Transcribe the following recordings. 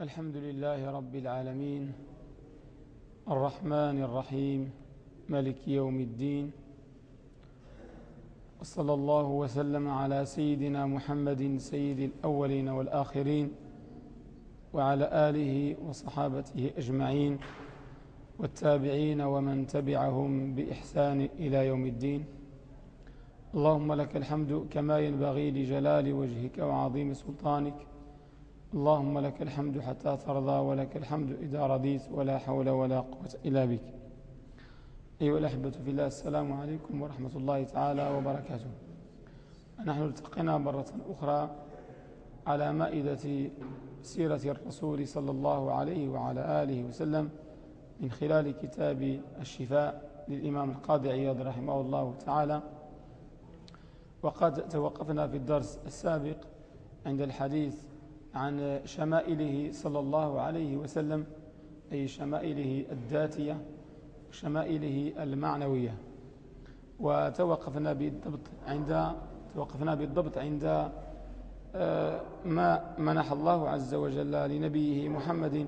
الحمد لله رب العالمين الرحمن الرحيم ملك يوم الدين وصلى الله وسلم على سيدنا محمد سيد الأولين والآخرين وعلى آله وصحابته أجمعين والتابعين ومن تبعهم بإحسان إلى يوم الدين. اللهم لك الحمد كما ينبغي لجلال وجهك وعظيم سلطانك اللهم لك الحمد حتى ترضى ولك الحمد إذا رضيت ولا حول ولا قوة إلا بك. أيها الأحبة في الله السلام عليكم ورحمة الله تعالى وبركاته. نحن التقينا مرة أخرى على مائدة سيرة الرسول صلى الله عليه وعلى آله وسلم من خلال كتاب الشفاء للإمام القاضي عياض رحمه الله تعالى. وقد توقفنا في الدرس السابق عند الحديث عن شمائله صلى الله عليه وسلم أي شمائله الذاتية وشمائله المعنوية. وتوقفنا بالضبط عند توقفنا بالضبط عند آه، ما منح الله عز وجل لنبيه محمد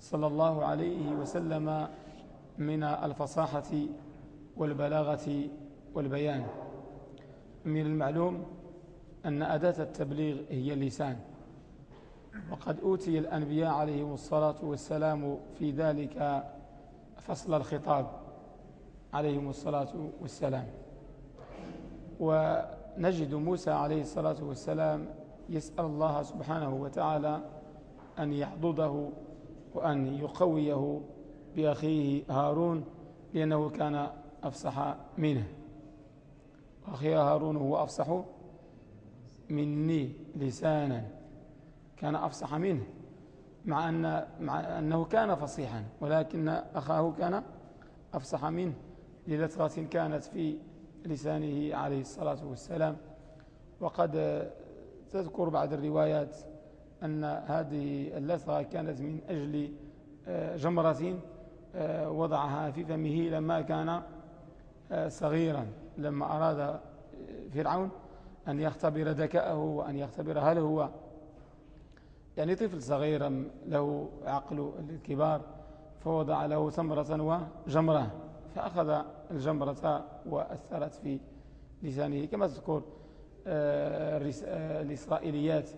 صلى الله عليه وسلم من الفصاحة والبلاغة والبيان. من المعلوم أن أداة التبليغ هي اللسان. وقد أوتي الأنبياء عليهم الصلاة والسلام في ذلك فصل الخطاب عليهم الصلاة والسلام. ونجد موسى عليه الصلاة والسلام يسأل الله سبحانه وتعالى أن يحضده وأن يقويه بأخيه هارون لأنه كان أفصح منه. أخي هارون هو أفصح مني لسانا. كان أفصح منه مع, أن مع أنه كان فصيحا ولكن أخاه كان أفصح منه. للثغة كانت في لسانه عليه الصلاة والسلام. وقد تذكر بعض الروايات أن هذه اللثغة كانت من أجل آه، جمرة آه، وضعها في فمه لما كان آه، صغيرا لما أراد فرعون أن يختبر ذكاءه وأن يختبر هل هو يعني طفل صغير له عقل الكبار فوضع له ثمرة وجمرة فأخذ الجمرة وأثرت في لسانه. كما تذكر آه، آه، الإسرائيليات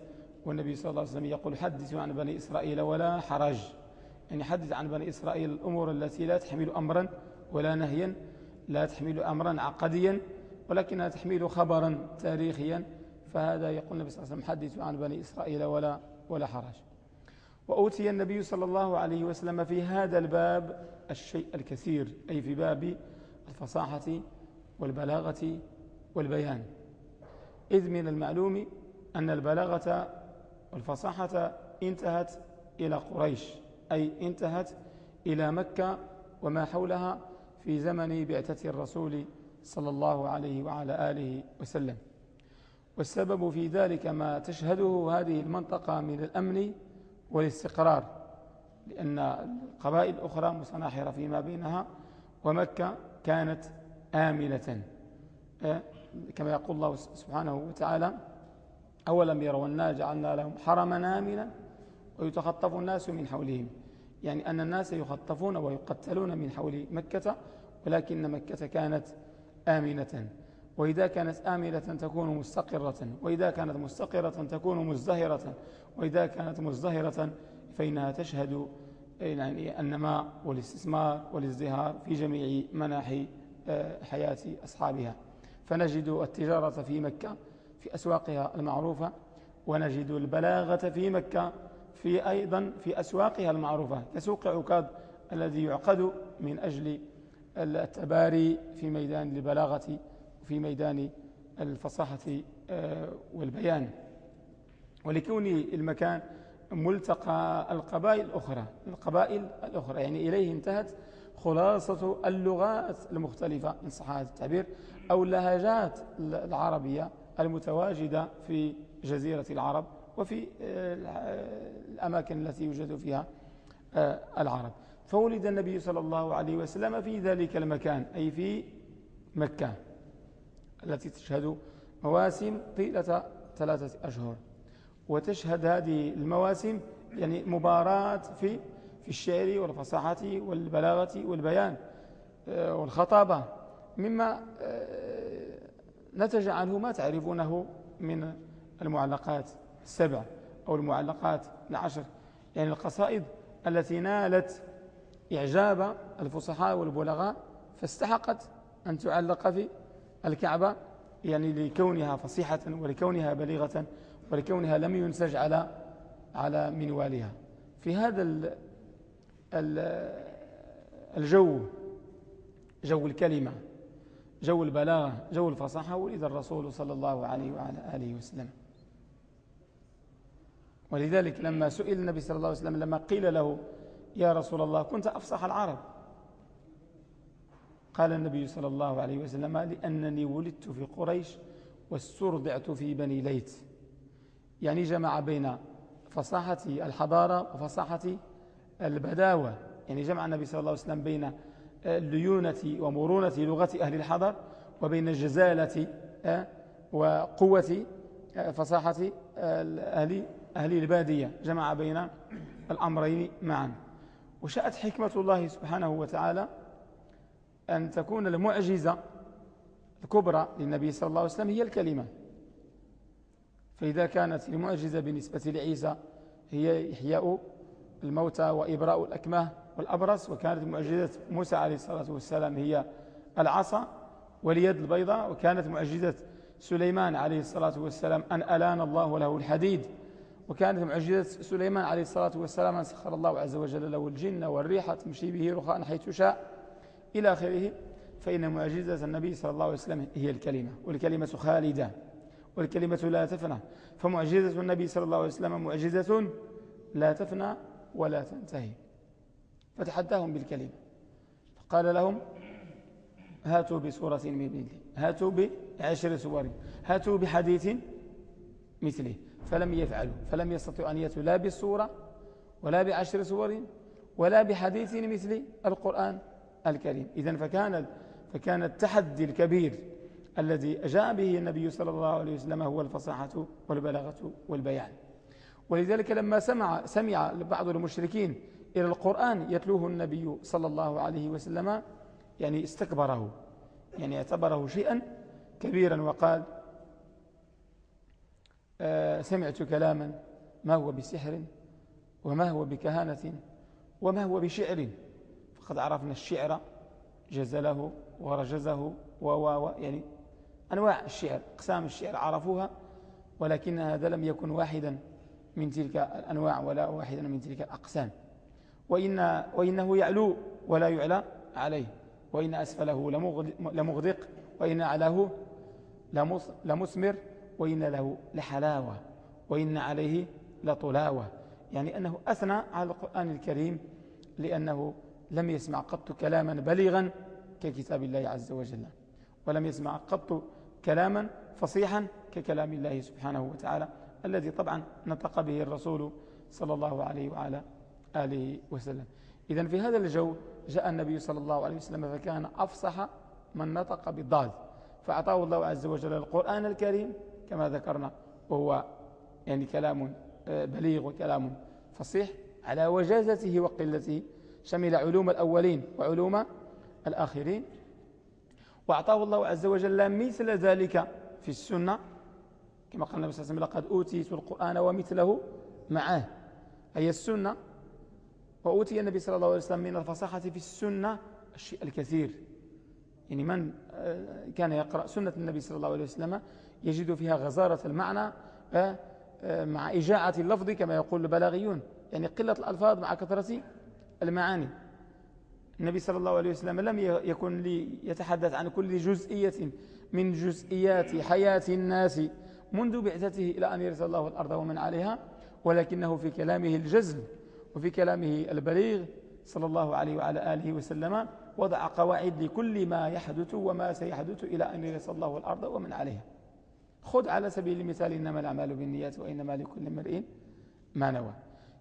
والنبي صلى الله عليه وسلم يقول حدثوا عن بني إسرائيل ولا حرج. يعني حدث عن بني إسرائيل الأمور التي لا تحمل أمرا ولا نهيا لا تحمل أمرا عقديا ولكنها تحمل خبرا تاريخيا. فهذا يقول النبي صلى الله عليه وسلم حدثوا عن بني إسرائيل ولا ولا حرج. وأوتي النبي صلى الله عليه وسلم في هذا الباب الشيء الكثير أي في باب الفصاحة والبلاغة والبيان. إذ من المعلوم أن البلاغة والفصاحة انتهت إلى قريش أي انتهت إلى مكة وما حولها في زمن بعثة الرسول صلى الله عليه وعلى آله وسلم. والسبب في ذلك ما تشهده هذه المنطقة من الأمن والاستقرار لأن القبائل الأخرى متناحرة فيما بينها ومكة كانت آمنة. آه، كما يقول الله سبحانه وتعالى أولم يروا أنا جعلنا لهم حرما آمنا ويتخطف الناس من حولهم. يعني أن الناس يخطفون ويقتلون من حول مكة ولكن مكة كانت آمنة. وإذا كانت آمنة تكون مستقرة. وإذا كانت مستقرة تكون مزدهرة. وإذا كانت مزدهرة فإنها تشهد يعني النماء والاستثمار والازدهار في جميع مناحي آه، حياة أصحابها. فنجد التجارة في مكة في أسواقها المعروفة ونجد البلاغة في مكة في أيضا في أسواقها المعروفة. كسوق عكاد الذي يعقد من أجل التباري في ميدان البلاغة في ميدان الفصاحة آه، والبيان. ولكون المكان ملتقى القبائل الأخرى القبائل الأخرى يعني إليه انتهت خلاصة اللغات المختلفة إن صح التعبير أو اللهجات العربية المتواجدة في جزيرة العرب وفي آه، الأماكن التي يوجد فيها آه، العرب. فولد النبي صلى الله عليه وسلم في ذلك المكان أي في مكة. التي تشهد مواسم طيلة ثلاثة أشهر. وتشهد هذه المواسم يعني مباراة في في الشعر والفصاحة والبلاغة والبيان آه، والخطابة. مما آه، نتج عنه ما تعرفونه من المعلقات السبع أو المعلقات العشر. يعني القصائد التي نالت إعجاب الفصحاء والبلغاء فاستحقت أن تعلق في الكعبة يعني لكونها فصيحة ولكونها بليغة ولكونها لم ينسج على على منوالها. في هذا الجو جو الكلمة جو البلاغة جو الفصاحة ولد الرسول صلى الله عليه وعلى آله وسلم. ولذلك لما سئل النبي صلى الله عليه وسلم لما قيل له يا رسول الله كنت أفصح العرب. قال النبي صلى الله عليه وسلم لأنني ولدت في قريش واسترضعت في بني ليت يعني جمع بين فصاحة الحضارة وفصاحة البداوة. يعني جمع النبي صلى الله عليه وسلم بين الليونة ومرونة لغة أهل الحضر وبين الجزالة آه، وقوة آه، فصاحة أهل, أهل البادية. جمع بين الأمرين معا. وشاءت حكمة الله سبحانه وتعالى أن تكون المعجزة الكبرى للنبي صلى الله عليه وسلم هي الكلمة. فإذا كانت المعجزة بالنسبة لعيسى هي إحياء الموتى وإبراء الأكمه والأبرص وكانت معجزة موسى عليه الصلاة والسلام هي العصا واليد البيضاء وكانت معجزة سليمان عليه الصلاة والسلام أن ألان الله له الحديد وكانت معجزة سليمان عليه الصلاة والسلام أن سخر الله عز وجل له الجن والريح تمشي به رخاء حيث شاء. إلى آخره فإن معجزة النبي صلى الله عليه وسلم هي الكلمة والكلمة خالدة والكلمة لا تفنى فمعجزة النبي صلى الله عليه وسلم معجزة لا تفنى ولا تنتهي. فتحداهم بالكلمة. فقال لهم هاتوا بصورة من مثله هاتوا بعشر سور هاتوا بحديث مثله فلم يفعلوا فلم يستطيعوا أن يأتوا لا بالصورة ولا بعشر سور ولا بحديث مثل القرآن. الكريم. إذن فكان فكان التحدي الكبير الذي جاء به النبي صلى الله عليه وسلم هو الفصاحة والبلاغة والبيان. ولذلك لما سمع, سمع بعض المشركين إلى القرآن يتلوه النبي صلى الله عليه وسلم يعني استكبره يعني اعتبره شيئا كبيرا وقال آه سمعت كلاما ما هو بسحر وما هو بكهانة وما هو بشعر. فقد عرفنا الشعر جزله ورجزه و يعني أنواع الشعر أقسام الشعر عرفوها ولكن هذا لم يكن واحدا من تلك الأنواع ولا واحدا من تلك الأقسام. وإن وإنه يعلو ولا يعلى عليه. وإن أسفله لمغدق وإن أعلاه لمثمر وإن له لحلاوة. وإن عليه لطلاوة. يعني أنه أثنى على القرآن الكريم لأنه لم يسمع قط كلاما بليغا ككتاب الله عز وجل ولم يسمع قط كلاما فصيحا ككلام الله سبحانه وتعالى الذي طبعا نطق به الرسول صلى الله عليه وعلى آله وسلم. إذا في هذا الجو جاء النبي صلى الله عليه وسلم فكان أفصح من نطق بالضاد فأعطاه الله عز وجل القرآن الكريم كما ذكرنا وهو يعني كلام آه، بليغ وكلام فصيح على وجازته وقلته شمل علوم الأولين وعلوم الآخرين. وأعطاه الله عز وجل مثل ذلك في السنة. كما قال النبي صلى الله عليه وسلم لقد أوتيت القرآن ومثله معه أي السنة. وأوتي النبي صلى الله عليه وسلم من الفصاحة في السنة الشيء الكثير. يعني من آه، كان يقرأ سنة النبي صلى الله عليه وسلم يجد فيها غزارة المعنى آه، آه، مع إجاعة اللفظ كما يقول البلاغيون. يعني قلة الألفاظ مع كثرة المعاني. النبي صلى الله عليه وسلم لم يكن لي يتحدث عن كل جزئية من جزئيات حياة الناس منذ بعثته إلى أن يرسل الله الأرض ومن عليها ولكنه في كلامه الجزم وفي كلامه البليغ صلى الله عليه وعلى آله وسلم وضع قواعد لكل ما يحدث وما سيحدث إلى أن يرسل الله الأرض ومن عليها. خذ على سبيل المثال إنما الأعمال بالنيات وإنما لكل امرئ ما نوى.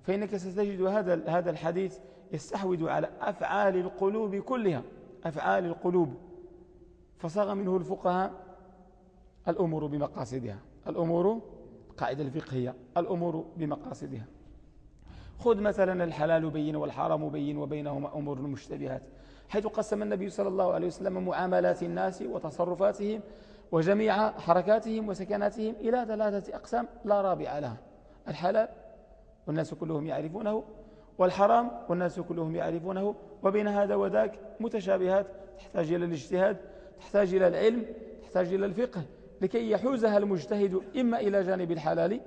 فإنك ستجد هذا هذا الحديث يستحوذ على أفعال القلوب كلها أفعال القلوب. فصاغ منه الفقهاء الأمور بمقاصدها الأمور قاعدة الفقهية الأمور بمقاصدها. خذ مثلا الحلال بين والحرام بين وبينهما أمور المشتبهات حيث قسم النبي صلى الله عليه وسلم معاملات الناس وتصرفاتهم وجميع حركاتهم وسكناتهم إلى ثلاثة أقسام لا رابع لها. الحلال والناس كلهم يعرفونه والحرام والناس كلهم يعرفونه. وبين هذا وذاك متشابهات تحتاج إلى الاجتهاد تحتاج إلى العلم تحتاج إلى الفقه لكي يحوزها المجتهد إما إلى جانب الحلال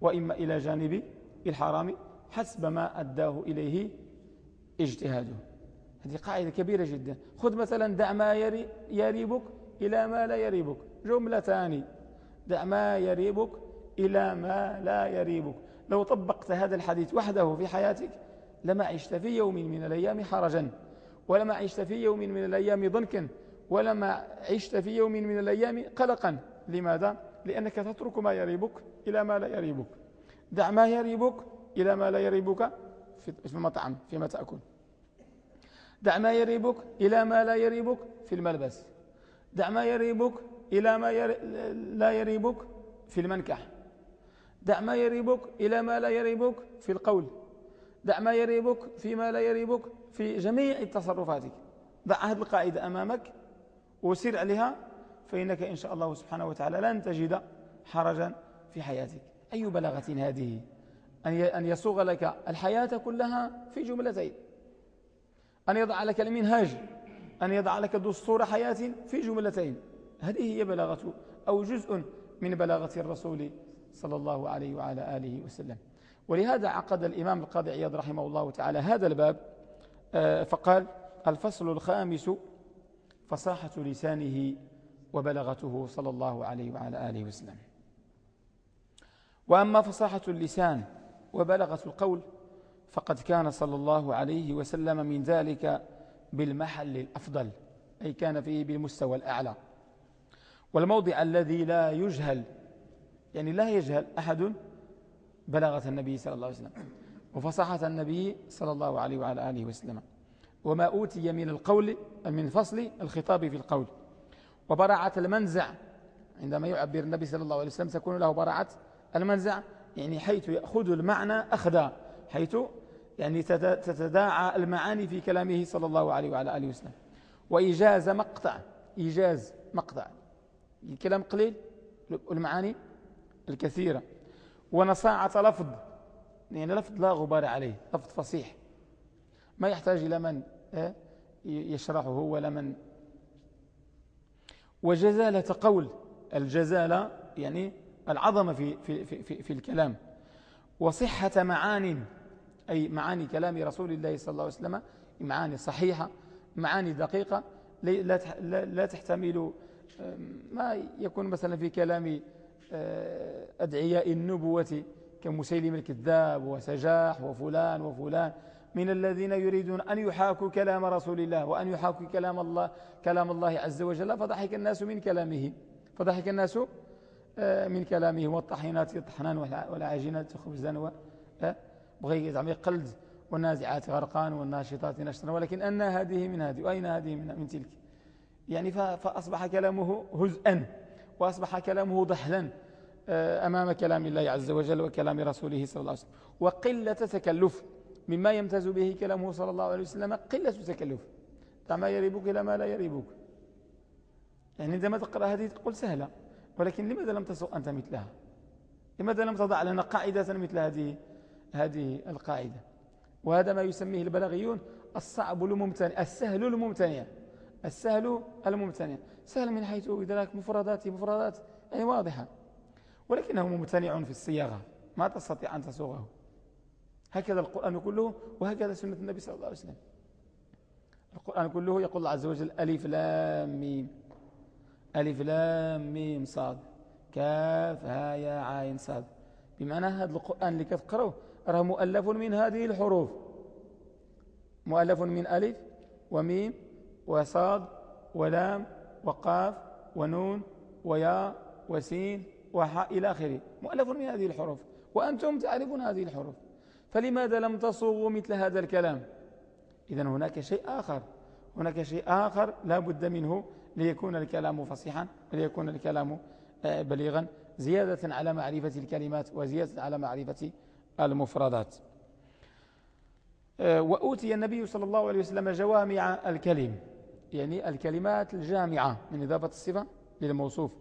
وإما إلى جانب الحرام حسب ما أداه إليه اجتهاده. هذه قاعدة كبيرة جدا. خذ مثلا دع ما يريبك إلى ما لا يريبك. جملتان. دع ما يريبك إلى ما لا يريبك. لو طبقت هذا الحديث وحده في حياتك لما عشت في يوم من الأيام حرجا ولما عشت في يوم من الأيام ضنكا ولما عشت في يوم من الأيام قلقا. لماذا؟ لأنك تترك ما يريبك إلى ما لا يريبك. دع ما يريبك إلى ما لا يريبك في المطعم فيما تأكل. دع ما يريبك إلى ما لا يريبك في الملبس. دع ما يريبك إلى ما لا يريبك في المنكح. دع ما يريبك إلى ما لا يريبك في القول. دع ما يريبك فيما لا يريبك في جميع تصرفاتك. ضع هذه القاعدة أمامك وسير عليها فإنك إن شاء الله سبحانه وتعالى لن تجد حرجا في حياتك. أي بلاغة هذه؟ أن يصوغ لك الحياة كلها في جملتين. أن يضع لك المنهاج. أن يضع لك دستور حياة في جملتين. هذه هي بلاغة أو جزء من بلاغة الرسول صلى الله عليه وعلى آله وسلم. ولهذا عقد الإمام القاضي عياض رحمه الله تعالى هذا الباب آه، فقال الفصل الخامس فصاحة لسانه وبلغته صلى الله عليه وعلى آله وسلم. وأما فصاحة اللسان وبلغة القول فقد كان صلى الله عليه وسلم من ذلك بالمحل الأفضل أي كان فيه بالمستوى الأعلى. والموضع الذي لا يجهل يعني لا يجهل أحد بلاغة النبي صلى الله عليه وسلم. وفصاحة النبي صلى الله عليه وعلى آله وسلم. وما أوتي من القول من فصل الخطاب في القول. وبراعة المنزع. عندما يعبر النبي صلى الله عليه وسلم تكون له براعة المنزع يعني حيث يأخذ المعنى أخذا حيث يعني تتداعى المعاني في كلامه صلى الله عليه وعلى آله وسلم. وإيجاز مقطع إيجاز مقطع. الكلام قليل والمعاني الكثيرة. ونصاعة لفظ. يعني لفظ لا غبار عليه لفظ فصيح. ما يحتاج إلى من آه، يشرحه ولا من. وجزالة قول. الجزالة يعني العظمة في, في, في, في, في الكلام. وصحة معان أي معاني كلام رسول الله صلى الله عليه وسلم معاني صحيحة معاني دقيقة لا تحتمل ما يكون مثلا في كلام آه، أدعياء النبوة كمسيلم الكذاب وسجاح وفلان وفلان من الذين يريدون أن يحاكوا كلام رسول الله وأن يحاكوا كلام الله كلام الله عز وجل. فضحك الناس من كلامه فضحك الناس آه، من كلامه. والطحينات طحنان والعاجنات خبزا آه، بغي يزعم يقلد والنازعات غرقان والناشطات نشطا ولكن أن هذه من هذه وأين هذه من تلك؟ يعني فأصبح كلامه هزءا. وأصبح كلامه ضحلا آه، أمام كلام الله عز وجل وكلام رسوله صلى الله عليه وسلم. وقلة تكلف مما يمتاز به كلامه صلى الله عليه وسلم قلة تكلف. دع ما يريبك إلى ما لا يريبك. يعني عندما تقرأ هذه تقول سهلة ولكن لماذا لم تسوء أنت مثلها؟ لماذا لم تضع لنا قاعدة مثل هذه هذه القاعدة؟ وهذا ما يسميه البلاغيون الصعب الممتنع السهل الممتنع. السهل الممتنع. سهل من حيث إدراك مفردات مفردات يعني واضحة. ولكنه ممتنع في الصياغة. ما تستطيع أن تسوغه هكذا القرآن كله وهكذا سنة النبي صلى الله عليه وسلم. القرآن كله يقول الله عز وجل ألف لام ميم. ألف لام ميم صاد. كاف ها يا عين صاد. بمعنى هذا القرآن اللي كتقرأه راه مؤلف من هذه الحروف. مؤلف من ألف وميم وصاد ولام وقاف ونون ويا وسين وحاء إلى آخره. مؤلف من هذه الحروف. وأنتم تعرفون هذه الحروف. فلماذا لم تصوغوا مثل هذا الكلام؟ إذا هناك شيء آخر. هناك شيء آخر لا بد منه ليكون الكلام فصيحا وليكون الكلام آه، بليغا زيادة على معرفة الكلمات وزيادة على معرفة المفردات. آه، وأوتي النبي صلى الله عليه وسلم جوامع الكلم. يعني الكلمات الجامعة من إضافة الصفة للموصوف.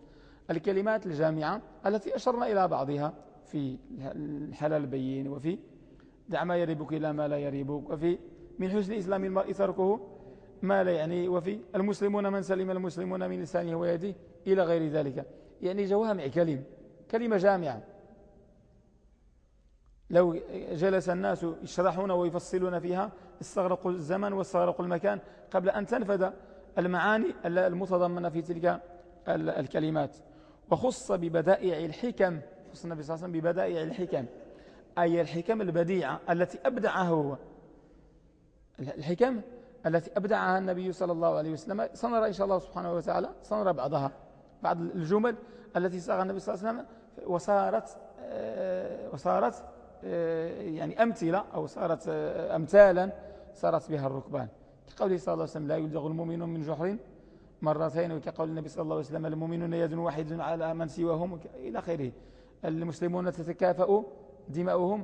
الكلمات الجامعة التي أشرنا إلى بعضها في الحلال البين وفي دع ما يريبك إلى ما لا يريبك وفي من حسن إسلام المرء تركه ما لا يعني وفي المسلمون من سلم المسلمون من لسانه ويده إلى غير ذلك. يعني جوامع كلم كلمة جامعة. لو جلس الناس يشرحون ويفصلون فيها استغرقوا الزمن واستغرقوا المكان قبل أن تنفذ المعاني المتضمنة في تلك الكلمات. وخص ببدائع الحكم خص النبي صلى الله عليه وسلم ببدائع الحكم أي الحكم البديعة التي أبدعها هو. الحكم التي أبدعها النبي صلى الله عليه وسلم سنرى إن شاء الله سبحانه وتعالى سنرى بعضها بعض الجمل التي صاغها النبي صلى الله عليه وسلم وصارت آه، وصارت يعني أمثلة أو صارت آه، أمثالا صارت بها الركبان. كقوله صلى الله عليه وسلم لا يلدغ المؤمن من جحر مرتين وكقول النبي صلى الله عليه وسلم المؤمنون يد واحد على من سواهم إلى آخره. المسلمون تتكافأ دماؤهم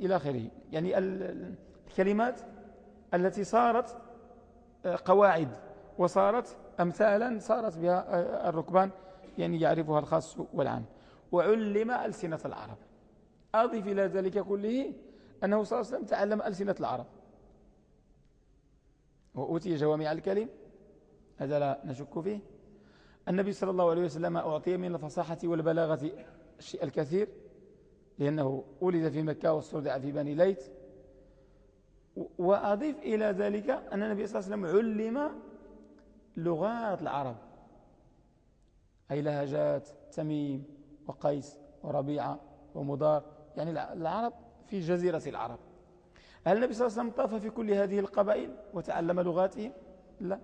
إلى آخره. يعني الكلمات التي صارت قواعد وصارت أمثالا صارت بها الركبان يعني يعرفها الخاص والعام. وعلم ألسنة العرب. أضف إلى ذلك كله أنه صلى الله عليه وسلم تعلم ألسنة العرب. وأوتي جوامع الكلم هذا لا نشك فيه. النبي صلى الله عليه وسلم أعطي من الفصاحة والبلاغة الشيء الكثير لأنه ولد في مكة واستردع في بني ليت وأضيف إلى ذلك أن النبي صلى الله عليه وسلم علم لغات العرب. أي لهجات تميم وقيس وربيعة ومضار. يعني العرب في جزيرة العرب. هل النبي صلى الله عليه وسلم طاف في كل هذه القبائل وتعلم لغاتهم؟ لا.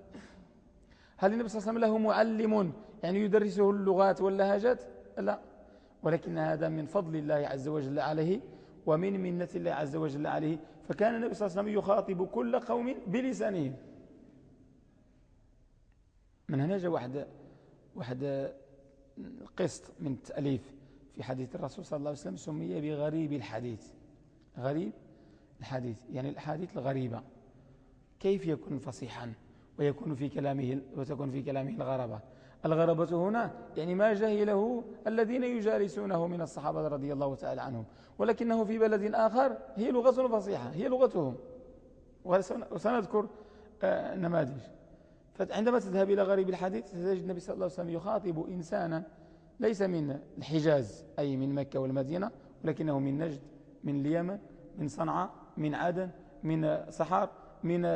هل النبي صلى الله عليه وسلم له معلم يعني يدرسه اللغات واللهجات؟ لا. ولكن هذا من فضل الله عز وجل عليه ومن منة الله عز وجل عليه. فكان النبي صلى الله عليه وسلم يخاطب كل قوم بلسانهم. من هنا جاء واحد واحد قسط من التأليف في حديث الرسول صلى الله عليه وسلم سمي بغريب الحديث. غريب الحديث يعني الحديث الغريبة. كيف يكون فصيحا ويكون في كلامه وتكون في كلامه الغربة الغربة هنا يعني ما جهله الذين يجالسونه من الصحابة رضي الله تعالى عنهم. ولكنه في بلد آخر هي لغة فصيحة هي لغتهم. وسنذكر آه، نماذج. فعندما تذهب إلى غريب الحديث تجد النبي صلى الله عليه وسلم يخاطب إنسانا ليس من الحجاز أي من مكة والمدينة ولكنه من نجد من اليمن من صنعاء من عدن من صحار من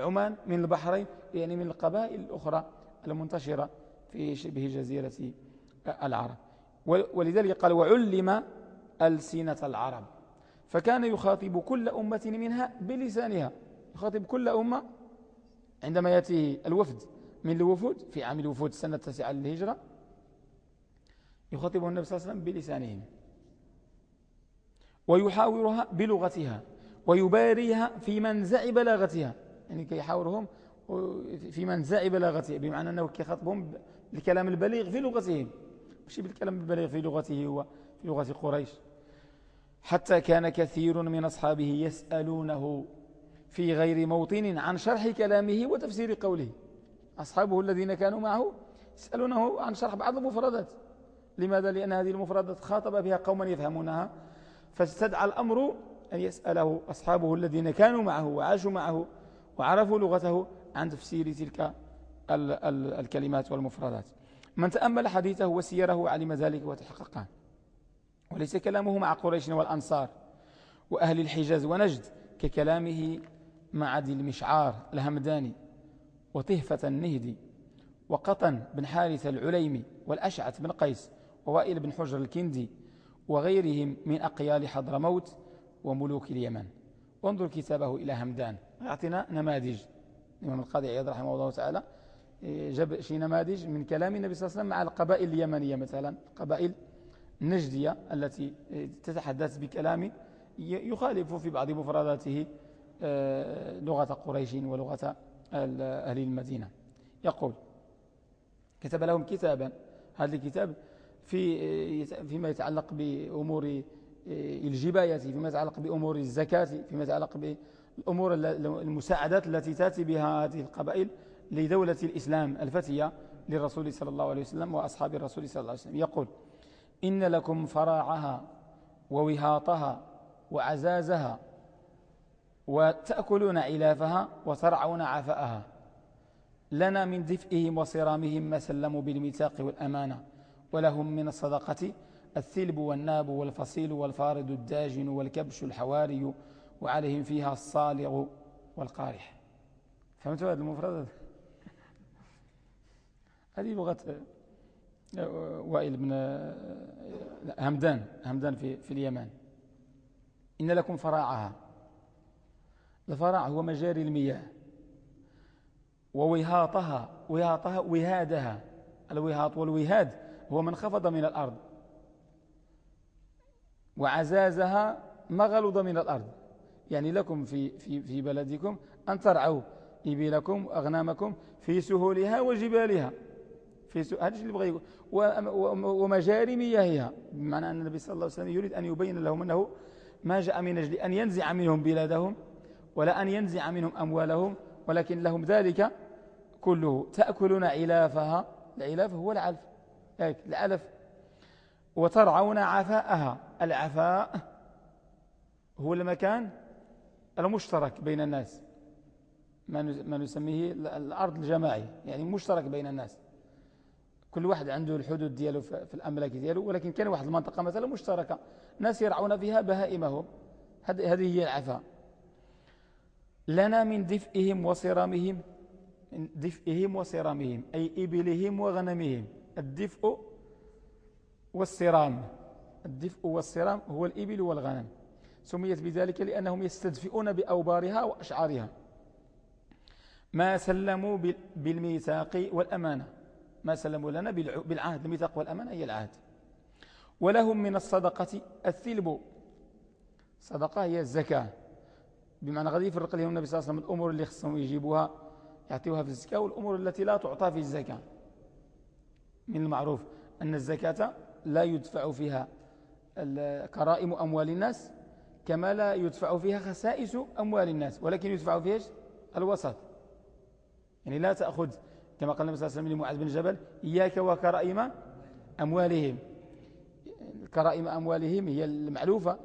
عمان من البحرين يعني من القبائل الأخرى المنتشرة في شبه جزيرة العرب. ولذلك قال وعلم ألسنة العرب. فكان يخاطب كل أمة منها بلسانها. يخاطب كل أمة عندما يأتي الوفد. من الوفود في عام الوفود السنة التاسعة للهجرة يخاطبه النبي صلى الله عليه وسلم بلسانهم. ويحاورها بلغتها ويباريها في منزع بلاغتها يعني كي يحاورهم في منزع بلاغتها بمعنى أنه يخاطبهم بالكلام البليغ في لغتهم. مش بالكلام البليغ في لغته هو في لغة قريش. حتى كان كثير من أصحابه يسألونه في غير موطن عن شرح كلامه وتفسير قوله. أصحابه الذين كانوا معه يسألونه عن شرح بعض المفردات لماذا؟ لأن هذه المفردات خاطب بها قوما يفهمونها. فاستدعى الأمر أن يسأله أصحابه الذين كانوا معه وعاشوا معه وعرفوا لغته عن تفسير تلك ال ال الكلمات والمفردات. من تأمل حديثه وسيره علم ذلك وتحققه. وليس كلامه مع قريش والأنصار وأهل الحجاز ونجد ككلامه مع ذي المشعار الهمداني وطهفة النهدي وقطن بن حارث العليمي والأشعث بن قيس ووائل بن حجر الكندي وغيرهم من أقيال حضرموت وملوك اليمن. وانظر كتابه إلى همدان. أعطنا نماذج. الإمام القاضي عياض رحمه الله تعالى جاب شي نماذج من كلام النبي صلى الله عليه وسلم مع القبائل اليمنية مثلا. قبائل النجدية التي تتحدث بكلام يخالف في بعض مفرداته آه، لغة قريش ولغة أهل المدينة. يقول كتب لهم كتابا. هذا الكتاب في فيما يتعلق بأمور الجباية فيما يتعلق بأمور الزكاة فيما يتعلق بالأمور المساعدات التي تأتي بها هذه القبائل لدولة الإسلام الفتية للرسول صلى الله عليه وسلم وأصحاب الرسول صلى الله عليه وسلم. يقول إن لكم فراعها ووهاطها وعزازها وتأكلون علافها وترعون عفاءها. لنا من دفئهم وصرامهم ما سلموا بالميثاق والأمانة. ولهم من الصدقة الثلب والناب والفصيل والفارد الداجن والكبش الحواري وعليهم فيها الصالغ والقارح. فهمتوا هذا المفرد هذه لغة آه، وائل بن آه، همدان همدان في, في اليمن. إن لكم فراعها. الفراع هو مجاري المياه. ووهاطها وهاطها وهادها. الوهاط والوهاد هو من خفض من الأرض. وعزازها ما غلظ من الأرض. يعني لكم في, في, في بلدكم أن ترعوا إبلكم وأغنامكم في سهولها وجبالها. في هذا اللي بغى ومجاري مياهها بمعنى أن النبي صلى الله عليه وسلم يريد أن يبين لهم أنه ما جاء من أجل أن ينزع منهم بلادهم ولا أن ينزع منهم أموالهم ولكن لهم ذلك كله. تأكلون علافها العلاف هو العلف. العلف وترعون عفاءها العفاء هو المكان المشترك بين الناس. ما نسميه الأرض الجماعي يعني مشترك بين الناس. كل واحد عنده الحدود دياله في الأملاك دياله ولكن كان واحد المنطقة مثلا مشتركة. ناس يرعون فيها بهائمهم. هذه هي العفاء لنا من دفئهم وصرامهم دفئهم وصرامهم أي إبلهم وغنمهم. الدفء والصرام. الدفء والصرام هو الإبل والغنم. سميت بذلك لأنهم يستدفئون بأوبارها وأشعارها. ما سلموا بالميثاق والأمانة. ما سلموا لنا بالعهد. الميثاق والأمانة هي العهد. ولهم من الصدقة الثلب. صدقة هي الزكاة. بمعنى غادي يفرق لهم النبي صلى الله عليه وسلم الأمور اللي خصهم يجيبوها يعطيوها في الزكاة والأمور التي لا تعطى في الزكاة. من المعروف أن الزكاة لا يدفع فيها كرائم أموال الناس كما لا يدفع فيها خسائس أموال الناس ولكن يدفع فيها الوسط. يعني لا تأخذ كما قال النبي صلى الله عليه وسلم لمعاذ بن جبل إياك وكرائم أموالهم. كرائم أموالهم هي المعلوفة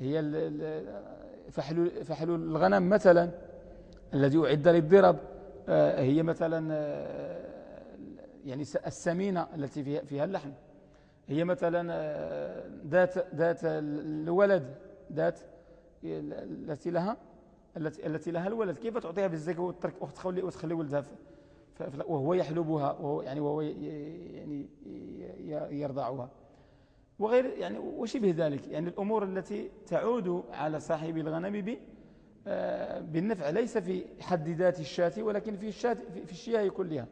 هي فحل, فحل الغنم مثلا الذي أعد للضرب آه، هي مثلا آه، يعني السمينة التي فيها, فيها اللحم. هي مثلا آه، ذات ذات الولد ذات التي لها التي التي لها الولد. كيف تعطيها بالزكاة وتخلي وتخلي ولدها وهو يحلبها وهو يعني وهو يعني يرضعها. وغير يعني وشبه ذلك يعني الأمور التي تعود على صاحب الغنم آه، بالنفع. ليس في حد ذات الشاة ولكن في الشاة في الشياه كلها.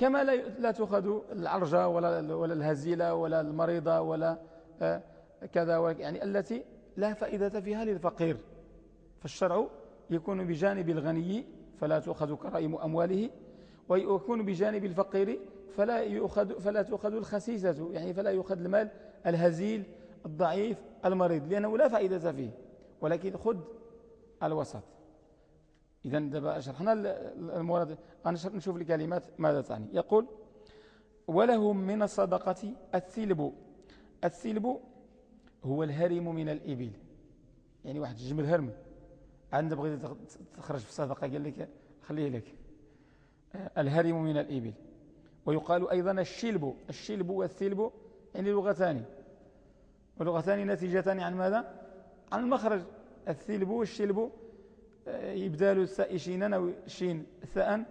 كما لا تؤخذ العرجة ولا ولا الهزيلة ولا المريضة ولا آه، كذا يعني التي لا فائدة فيها للفقير. فالشرع يكون بجانب الغني فلا تؤخذ كرائم أمواله ويكون بجانب الفقير فلا يؤخذ فلا تؤخذ الخسيسة يعني فلا يؤخذ المال الهزيل الضعيف المريض لأنه لا فائدة فيه. ولكن خذ الوسط. إذا دابا شرحنا المورد نشوف الكلمات ماذا تعني. يقول ولهم من الصدقة الثلب الثلب هو الهرم من الإبل. يعني واحد جمل هرم. عند بغيت تخرج في الصدقة قال لك خليه لك. الهرم من الإبل. ويقال أيضا الشلب. الشلب والثلب يعني لغتان. ولغتان نتيجتان عن ماذا؟ عن المخرج. الثلب والشلب يبدال الساء شينا أو شين ثاء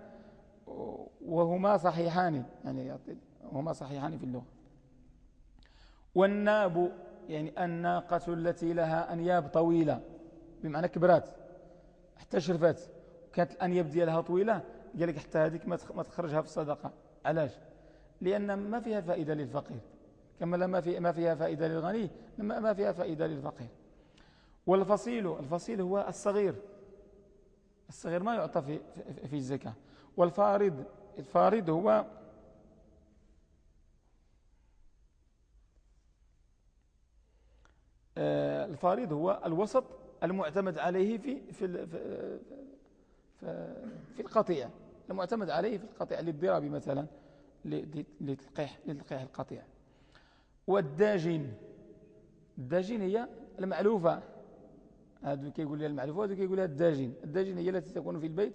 وهما صحيحان يعني هما صحيحان في اللغة. والناب يعني الناقة التي لها أنياب طويلة بمعنى كبرات حتى شرفات. كانت الأنياب ديالها طويلة قال لك حتى هذيك ما تخرجها في الصدقة. علاش؟ لأن ما فيها فائدة للفقير. كما لا في ما فيها فائدة للغني ما فيها فائدة للفقير. والفصيل الفصيل هو الصغير. الصغير ما يعطى في, في الزكاة. والفارد الفارد هو آه، الفريض هو الوسط المعتمد عليه في في في, القطيع. المعتمد عليه في القطيع للضراب مثلا لتلقيح لتلقيح القطيع. والداجن. الداجن هي المعلوفة هذا كيقول لها المعلوفة وهذا كيقول لها الداجن. الداجن هي التي تكون في البيت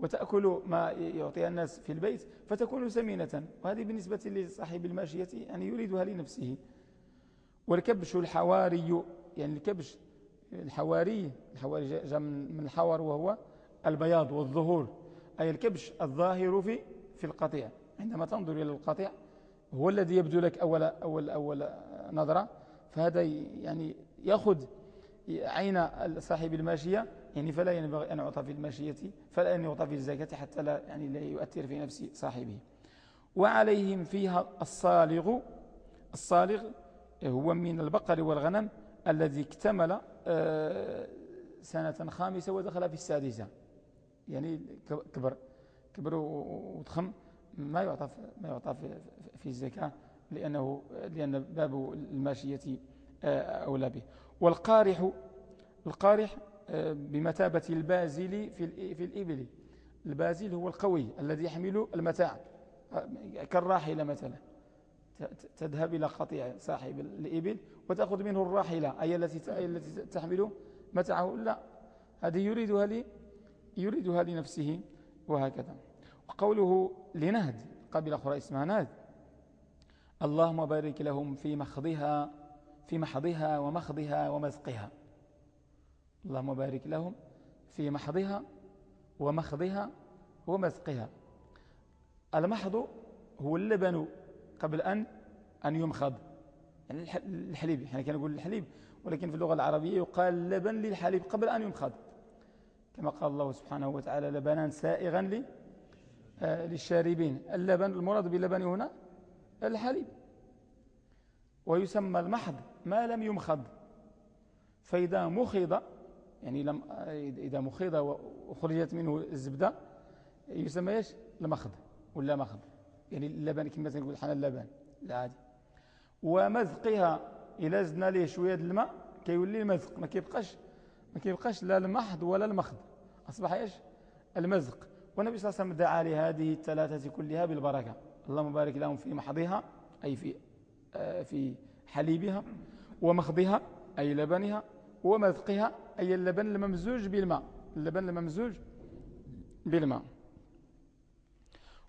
وتأكل ما يعطيها الناس في البيت فتكون سمينة. وهذه بالنسبة لصاحب الماشية يعني يريدها لنفسه. والكبش الحواري يعني الكبش الحواري الحواري جاء من الحور وهو البياض والظهور. أي الكبش الظاهر في في القطيع. عندما تنظر إلى القطيع هو الذي يبدو لك أول, أول, أول نظرة. فهذا يعني يأخذ عين صاحب الماشية يعني فلا ينبغي أن يعطى في الماشية فلا أن يعطى في الزكاة حتى لا, يعني لا يؤثر في نفس صاحبه. وعليهم فيها الصالغ الصالغ هو من البقر والغنم الذي اكتمل آه، سنة خامسة ودخل في السادسة. يعني كبر كبر وضخم ما يعطى ما يعطى في الزكاة لأنه لأن باب الماشية آه، أولى به. والقارح القارح آه، بمثابة البازل في في الإبل. البازل هو القوي الذي يحمل المتاع. كالراحلة مثلا. تذهب إلى قطيع صاحب الإبل وتأخذ منه الراحلة. أي التي التي تحمل متاعه؟ لا. هذه يريدها لي يريدها لنفسه وهكذا. وقوله لنهد قبل أخرى اسمها نهد. اللهم بارك لهم في مخضها. في محضها ومخضها ومزقها اللهم بارك لهم في محضها ومخضها ومزقها المحض هو اللبن قبل أن أن يمخض. يعني الحليب إحنا كان نقول الحليب ولكن في اللغة العربية يقال لبن للحليب قبل أن يمخض. كما قال الله سبحانه وتعالى لبنا سائغا آه، للشاربين. اللبن المراد باللبن هنا الحليب. ويسمى المحض ما لم يمخض. فإذا مخض يعني لم إذا مخض وخرجت منه الزبدة يسمى إيش؟ المخض ولا مخض. يعني اللبن كما تنقول حنا اللبن. العادي ومزقها إلى زدنا ليه شوية الماء كيولي المزق ما كيبقاش ما كيبقاش لا المحض ولا المخض. أصبح إيش؟ المزق والنبي صلى الله عليه وسلم دعا لهذه الثلاثة كلها بالبركة. اللهم بارك لهم في محضها أي في آه، في حليبها. ومخضها أي لبنها ومذقها أي اللبن الممزوج بالماء اللبن الممزوج بالماء.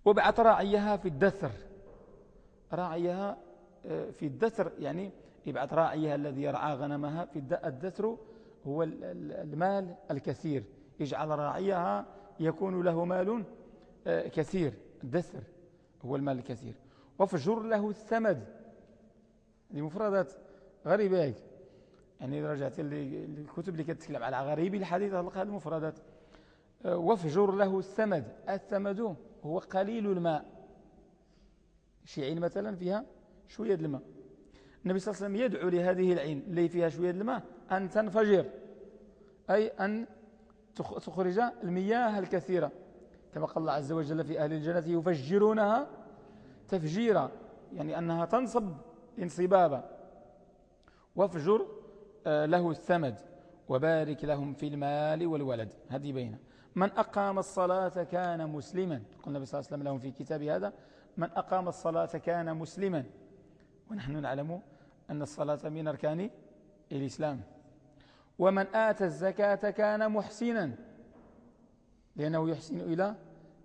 وبعث راعيها في الدثر. راعيها آه، في الدثر يعني يبعث راعيها الذي يرعى غنمها في الدثر هو المال الكثير. يجعل راعيها يكون له مال آه، كثير. الدثر هو المال الكثير. وفجر له الثمد. لمفردات غريبة هيك. يعني رجعت للكتب اللي كتكلم على غريب الحديث هذه المفردات آه، وفجر له الثمد الثمد هو قليل الماء. شي عين مثلا فيها شوية الماء. النبي صلى الله عليه وسلم يدعو لهذه العين اللي فيها شوية الماء أن تنفجر. أي أن تخرج المياه الكثيرة. كما قال الله عز وجل في أهل الجنة يفجرونها تفجيرا. يعني أنها تنصب انصبابا. وافجر آه، له الثمد وبارك لهم في المال والولد. هذه بينة. من أقام الصلاة كان مسلما. قال النبي صلى الله عليه وسلم لهم في كتاب هذا من أقام الصلاة كان مسلما. ونحن نعلم أن الصلاة من أركان الإسلام. ومن آتى الزكاة كان محسنا لأنه يحسن إلى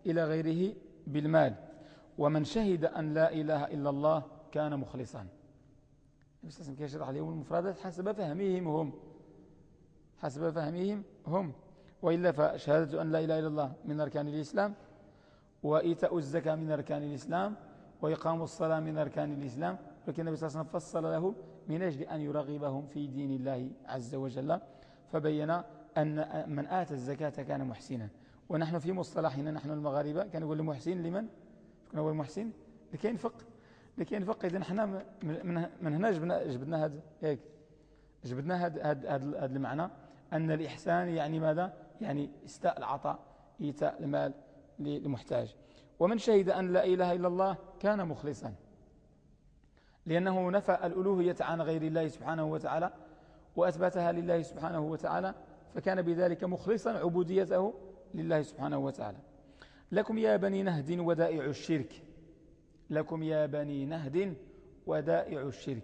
إلى غيره بالمال. ومن شهد أن لا إله إلا الله كان مخلصا. النبي كيشرح عليهم المفردات حسب فهمهم هم. حسب فهمهم هم. وإلا فشهادة أن لا إله إلا الله من أركان الإسلام وإيتاء الزكاة من أركان الإسلام وإقام الصلاة من أركان الإسلام. لكن النبي صلى الله عليه وسلم فصل له من أجل أن يرغبهم في دين الله عز وجل. فبين أن من آتى الزكاة كان محسنا. ونحن في مصطلحنا نحن المغاربة كان يقول المحسن لمن؟ كنا نقول المحسن لكي ينفق. لكي ينفق إذن إحنا من هنا جبنا جبنا هذا هذا هذا هذا المعنى أن الإحسان يعني ماذا؟ يعني استاء العطاء إيتاء المال للمحتاج. ومن شهد أن لا إله إلا الله كان مخلصا. لأنه نفى الألوهية عن غير الله سبحانه وتعالى وأثبتها لله سبحانه وتعالى فكان بذلك مخلصا عبوديته لله سبحانه وتعالى. لكم يا بني نهد ودائع الشرك. لكم يا بني نهد ودائع الشرك.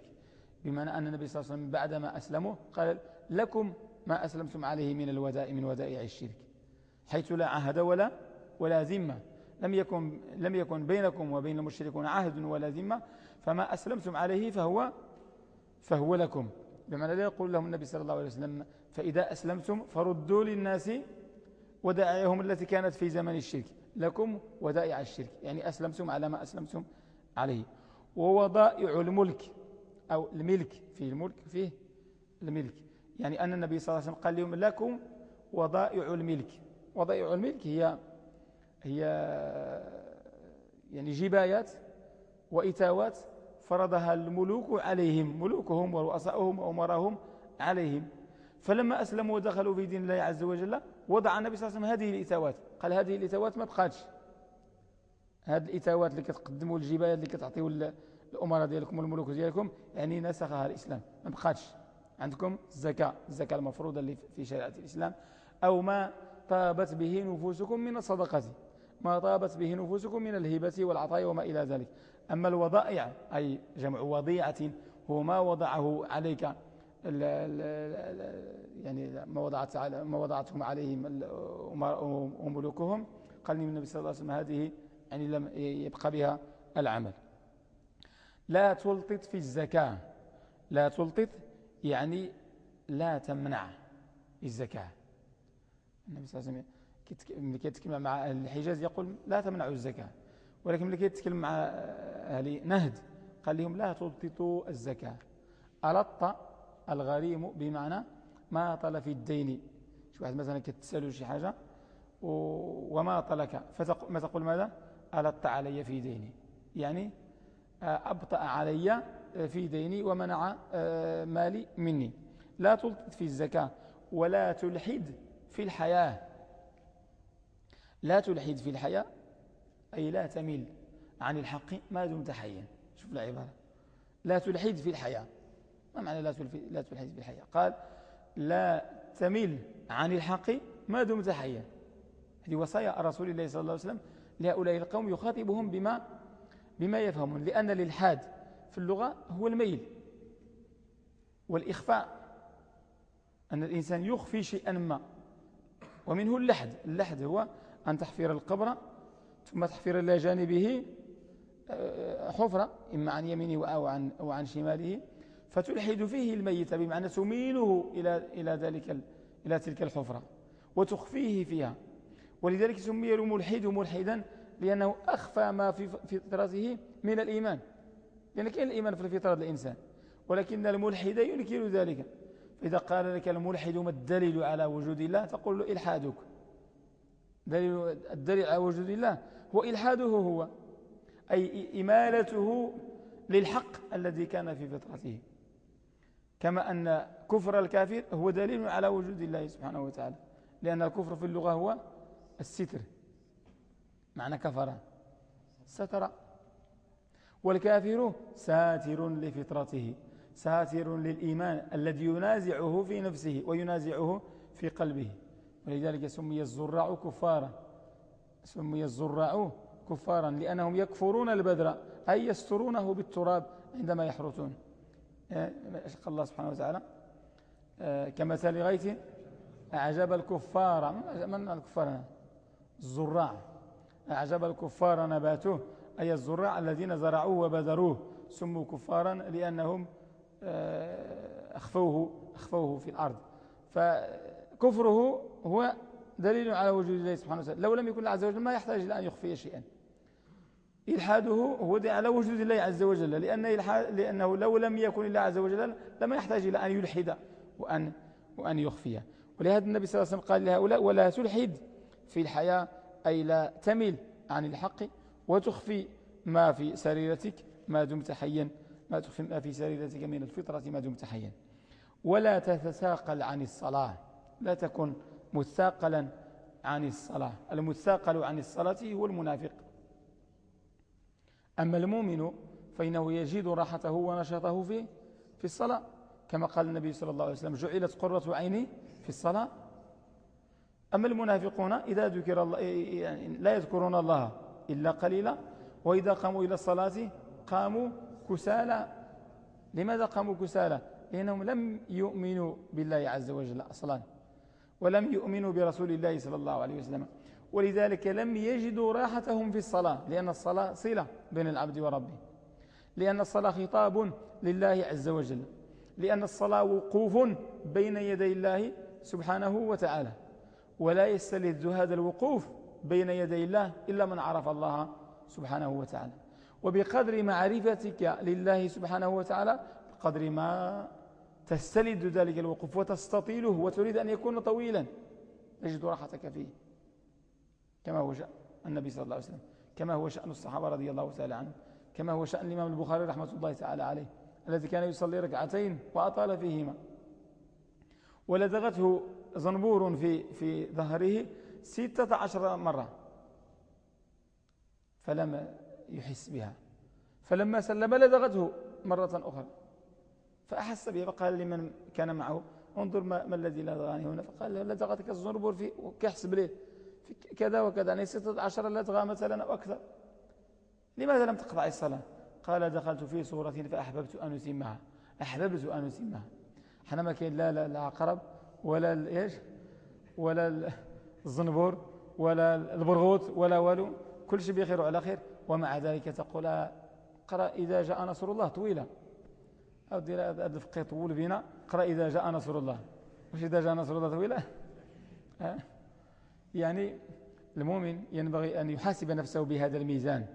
بمعنى أن النبي صلى الله عليه وسلم بعدما أسلموا قال لكم ما أسلمتم عليه من الودائع من ودائع الشرك حيث لا عهد ولا ولا ذمة. لم يكن, لم يكن بينكم وبين المشركون عهد ولا ذمة فما أسلمتم عليه فهو فهو لكم. بمعنى لا يقول لهم النبي صلى الله عليه وسلم فإذا أسلمتم فردوا للناس ودائعهم التي كانت في زمن الشرك. لكم ودائع الشرك. يعني أسلمتم على ما أسلمتم عليه. ووضائع الملك أو الملك فيه الملك فيه الملك. يعني أن النبي صلى الله عليه وسلم قال لهم لكم وضائع الملك. وضائع الملك هي هي يعني جبايات وإتاوات فرضها الملوك عليهم. ملوكهم ورؤسائهم وأمراهم عليهم. فلما أسلموا ودخلوا في دين الله عز وجل وضع النبي صلى الله عليه وسلم هذه الإتاوات. قال هذه الإتاوات ما بقاتش. هذه الإتاوات اللي كتقدموا الجبايات اللي كتعطيوا الأمراء ديالكم والملوك ديالكم يعني نسخها الإسلام. ما بقاتش. عندكم الزكاة. الزكاة المفروضة اللي في شريعة الإسلام. أو ما طابت به نفوسكم من الصدقة ما طابت به نفوسكم من الهبة والعطاء وما إلى ذلك. أما الوضائع أي جمع وضيعة هو ما وضعه عليك يعني ما وضعت ما وضعتهم عليهم وملوكهم قال النبي صلى الله عليه وسلم هذه يعني لم يبقى بها العمل. لا تلطط في الزكاة. لا تلطط يعني لا تمنع الزكاة. النبي صلى الله عليه وسلم ملي كيتكلم مع أهل الحجاز يقول لا تمنعوا الزكاة. ولكن ملي كيتكلم مع أهل نهد قال لهم لا تلططوا الزكاة. ألط الغريم بمعنى ما طل في الدين. شو واحد مثلا كتسألوا شي حاجة وما طلك فما تقول ماذا؟ ألط علي في ديني. يعني أبطأ علي في ديني ومنع آه، مالي مني. لا تلطط في الزكاة ولا تلحد في الحياة. لا تلحد في الحياة أي لا تميل عن الحق ما دمت حيا. شوف العبارة. لا تلحد في الحياة. ما معنى لا تلحد في الحياة قال لا تميل عن الحق ما دمت حيا. هذه وصايا رسول الله صلى الله عليه وسلم لهؤلاء القوم يخاطبهم بما بما يفهمون لأن الإلحاد في اللغة هو الميل والإخفاء. أن الإنسان يخفي شيئا ما ومنه اللحد. اللحد هو أن تحفر القبر ثم تحفر إلى جانبه آه، حفرة إما عن يمينه أو عن, أو عن شماله. فتلحد فيه الميت بمعنى تميله إلى, إلى, ذلك إلى تلك الحفرة وتخفيه فيها. ولذلك سمي الملحد ملحدا لأنه أخفى ما في فطرته من الإيمان. لأن كان الإيمان في فطرة الإنسان ولكن الملحد ينكر ذلك. فإذا قال لك الملحد ما الدليل على وجود الله تقول له إلحادك. دليل الدليل على وجود الله هو إلحاده هو أي إمالته للحق الذي كان في فطرته. كما أن كفر الكافر هو دليل على وجود الله سبحانه وتعالى. لأن الكفر في اللغة هو الستر. معنى كفر. ستر. والكافر ساتر لفطرته. ساتر للإيمان الذي ينازعه في نفسه وينازعه في قلبه. ولذلك سمي الزراع كفارا. سمي الزراع كفارا لأنهم يكفرون البذر أي يسترونه بالتراب عندما يحرثون. أشق الله سبحانه وتعالى. آه، كمثال غيث أعجب الكفار. من الكفار؟ الزراع. أعجب الكفار نباته أي الزراع الذين زرعوه وبذروه. سموا كفارا لأنهم آه، أخفوه, أخفوه في الأرض. فكفره هو دليل على وجود الله سبحانه وتعالى. لو لم يكن الله عز وجل ما يحتاج إلى أن يخفي شيئا. إلحاده هو على وجود الله عز وجل لأن لأنه لو لم يكن الله عز وجل لما يحتاج إلى أن يلحد وأن, وأن يخفي. ولهذا النبي صلى الله عليه وسلم قال لهؤلاء ولا تلحد في الحياة أي لا تمل عن الحق وتخفي ما في سريرتك ما دمت حيا ما تخفي ما في سريرتك من الفطرة ما دمت حيا. ولا تتساقل عن الصلاة لا تكن مثاقلا عن الصلاة. المثاقل عن الصلاة هو المنافق. أما المؤمن فإنه يجد راحته ونشاطه في في الصلاة. كما قال النبي صلى الله عليه وسلم جعلت قرة عيني في الصلاة. أما المنافقون إذا ذكر الله يعني لا يذكرون الله إلا قليلا وإذا قاموا إلى الصلاة قاموا كسالى. لماذا قاموا كسالى؟ لأنهم لم يؤمنوا بالله عز وجل أصلا ولم يؤمنوا برسول الله صلى الله عليه وسلم. ولذلك لم يجدوا راحتهم في الصلاة لأن الصلاة صلة. بين العبد وربه. لأن الصلاة خطاب لله عز وجل. لأن الصلاة وقوف بين يدي الله سبحانه وتعالى. ولا يستلذ هذا الوقوف بين يدي الله إلا من عرف الله سبحانه وتعالى. وبقدر معرفتك لله سبحانه وتعالى بقدر ما تستلذ ذلك الوقوف وتستطيله وتريد أن يكون طويلا تجد راحتك فيه. كما هو النبي صلى الله عليه وسلم. كما هو شأن الصحابة رضي الله تعالى عنه كما هو شأن الإمام البخاري رحمة الله تعالى عليه الذي كان يصلي ركعتين وأطال فيهما. ولدغته زنبور في, في ظهره ستة عشر مرة فلم يحس بها. فلما سلم لدغته مرة أخرى. فأحس بها فقال لمن كان معه انظر ما, ما الذي لدغاني هنا. فقال لدغتك الزنبور في كحسب ليه كذا وكذا يعني ستة عشر لدغة مثلا أو أكثر. لماذا لم تقطع الصلاة؟ قال دخلت في صورة فأحببت أن أتمها أحببت أن أتمها حنا ما كاين لا لا العقرب ولا إيش؟ ولا الزنبور ولا البرغوث ولا والو. كل شيء بخير وعلى خير. ومع ذلك تقول قرأ إذا جاء نصر الله. طويلة. أو دير هذا الفقه طول بنا قرأ إذا جاء نصر الله. وش إذا جاء نصر الله طويلة؟ يعني المؤمن ينبغي أن يحاسب نفسه بهذا الميزان.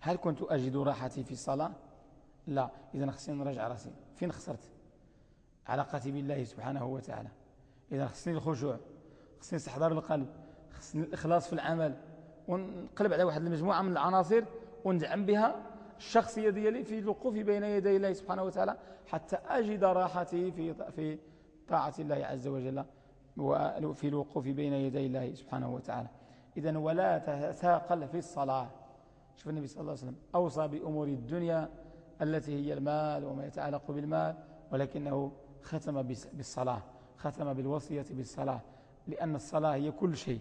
هل كنت أجد راحتي في الصلاة؟ لا. إذا خصني نرجع رأسي. فين خسرت؟ علاقتي بالله سبحانه وتعالى. إذا خصني الخشوع. خصني استحضار القلب. خصني الإخلاص في العمل. ونقلب على واحد المجموعة من العناصر وندعم بها الشخصية ديالي في الوقوف بين يدي الله سبحانه وتعالى حتى أجد راحتي في في طاعة الله عز وجل. وفي الوقوف بين يدي الله سبحانه وتعالى. إذا ولا تثاقل في الصلاة. شوف النبي صلى الله عليه وسلم أوصى بأمور الدنيا التي هي المال وما يتعلق بالمال ولكنه ختم بالصلاة ختم بالوصية بالصلاة لأن الصلاة هي كل شيء.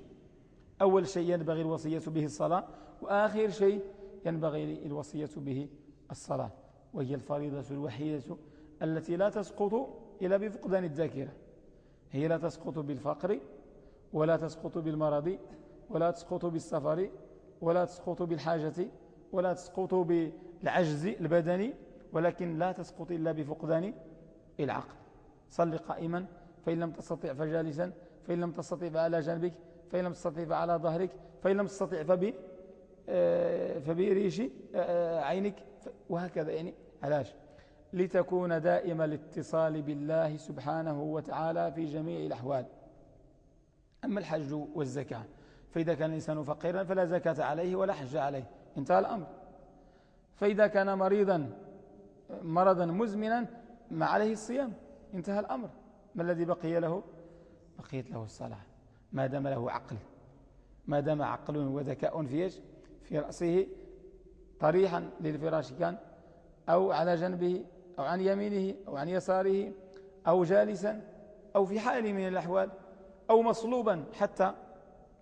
أول شيء ينبغي الوصية به الصلاة وآخر شيء ينبغي الوصية به الصلاة وهي الفريضة الوحيدة التي لا تسقط إلا بفقدان الذاكرة. هي لا تسقط بالفقر ولا تسقط بالمرض ولا تسقط بالسفر ولا تسقط بالحاجة ولا تسقط بالعجز البدني ولكن لا تسقط إلا بفقدان العقل. صل قائما فإن لم تستطع فجالسا فإن لم تستطع فعلى جنبك فإن لم تستطع فعلى ظهرك فإن لم تستطع فب آه، فبريش آه، عينك وهكذا يعني علاش؟ لتكون دائم الاتصال بالله سبحانه وتعالى في جميع الأحوال. أما الحج والزكاة فإذا كان الإنسان فقيرا فلا زكاة عليه ولا حج عليه. انتهى الأمر. فإذا كان مريضا مرضا مزمنا ما عليه الصيام. انتهى الأمر. ما الذي بقي له؟ بقيت له الصلاة. ما دام له عقل. ما دام عقل وذكاء في في رأسه طريحا للفراش كان أو على جنبه أو عن يمينه أو عن يساره أو جالسا أو في حال من الأحوال أو مصلوبا حتى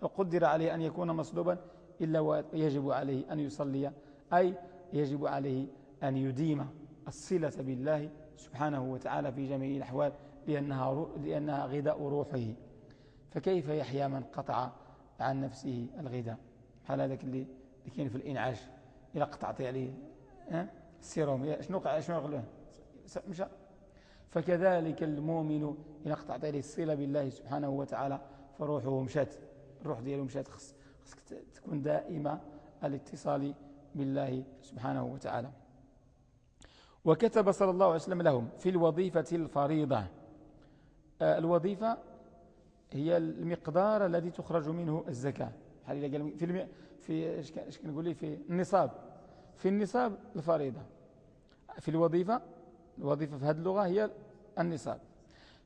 قدر عليه أن يكون مصلوبا إلا ويجب عليه أن يصلي أي يجب عليه أن يديم الصلة بالله سبحانه وتعالى في جميع الأحوال لأنها, لأنها غذاء روحه. فكيف يحيا من قطع عن نفسه الغذاء؟ حال هذاك اللي كاين في الإنعاش؟ إلى قطعت عليه السيروم شنو شنو يقولون؟ مشى فكذلك المؤمن إلى قطعت عليه الصلة بالله سبحانه وتعالى فروحه مشات الروح دياله مشات خص تكون دائمة الاتصال بالله سبحانه وتعالى. وكتب صلى الله عليه وسلم لهم في الوظيفة الفريضة. آه، الوظيفة هي المقدار الذي تخرج منه الزكاة. في في في إيش كنقول في النصاب. في النصاب الفريضة. في الوظيفة الوظيفة في هذه اللغة هي النصاب.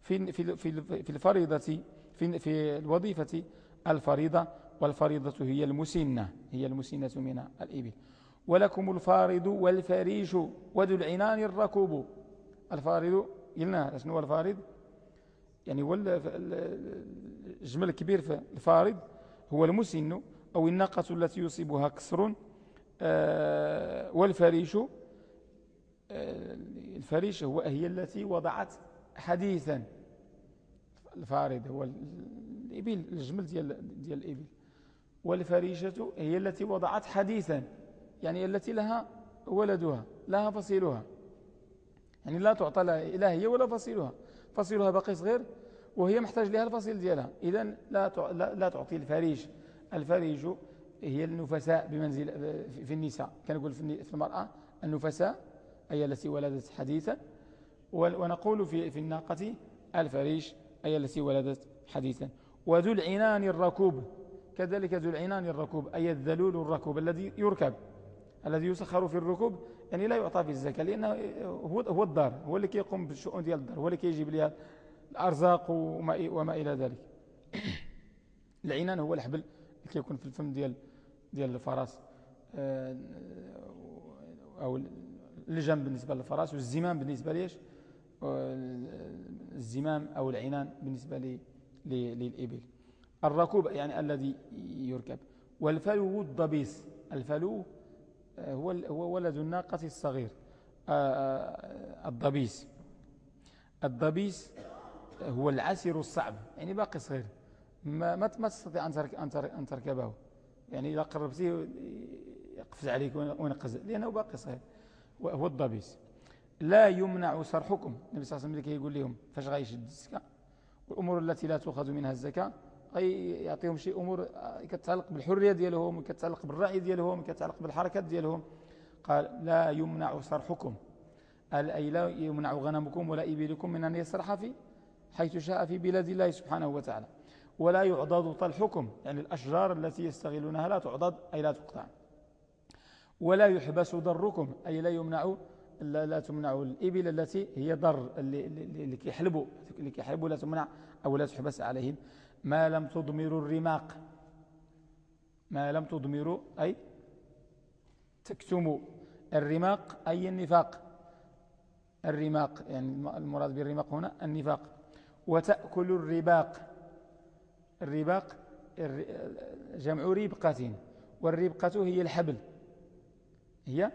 في في في الفريضة في في الوظيفة الفريضة والفريضة هي المسنة هي المسنة من الإبل. ولكم الفارض والفريش وذو العنان الركوب. الفارض قلنا شنو هو الفارض؟ يعني هو الجمل الكبير في الفارض هو المسن أو الناقة التي يصيبها كسر آه، والفريش آه، الفريش هو هي التي وضعت حديثا. الفارض هو الإبل الجمل ديال, ديال الإبل. والفريشة هي التي وضعت حديثا يعني التي لها ولدها لها فصيلها. يعني لا تعطى لا هي ولا فصيلها. فصيلها باقي صغير وهي محتاج لها الفصيل ديالها. إذا لا لا تعطي الفريش. الفريج هي النفساء بمنزل في النساء. كنقول في المرأة النفساء أي التي ولدت حديثا. ونقول في في الناقة الفريش أي التي ولدت حديثا. وذو العنان الركوب. كذلك ذو العنان الركوب أي الذلول الركوب الذي يركب. الذي يسخر في الركوب. يعني لا يعطى في الزكاة لأنه هو هو الدار. هو اللي كيقوم بالشؤون ديال الدار. هو اللي كيجيب لها الأرزاق وما, وما إلى ذلك. العنان هو الحبل اللي كيكون في الفم ديال ديال الفرس. آه، أو اللجام بالنسبة للفرس والزمام بالنسبة ليش؟ الزمام أو العنان بالنسبة للإبل. الركوب يعني الذي يركب. والفلو الضبيس. الفلو آه، هو هو ولد الناقة الصغير. آه، الضبيس. الضبيس هو العسر الصعب يعني باقي صغير. ما ما تستطيع أن تركبه. يعني إذا قربتيه يقفز عليك وينقز لأنه باقي صغير. هو الضبيس. لا يمنع صرحكم. النبي صلى الله عليه وسلم يقول لهم فاش غايشد الزكاة؟ والأمور التي لا تؤخذ منها الزكاة غي يعطيهم شيء أمور كتعلق بالحرية ديالهم كتعلق بالرعي ديالهم كتعلق بالحركات ديالهم. قال لا يمنع صرحكم. أي لا يمنع غنمكم ولا إبلكم من أن يسرح في حيث شاء في بلاد الله سبحانه وتعالى. ولا يعضد طلحكم. يعني الأشجار التي يستغلونها لا تعضد أي لا تقطع. ولا يحبس ضركم أي لا يمنع لا, لا تمنع الإبل التي هي ضر اللي, كيحلبوا اللي كيحلبوا لا تمنع أو لا تحبس عليهم. ما لم تضمروا الرماق. ما لم تضمروا أي تكتموا. الرماق أي النفاق. الرماق يعني المراد بالرماق هنا النفاق. وتأكل الرباق. الرباق جمع ربقة. والربقة هي الحبل. هي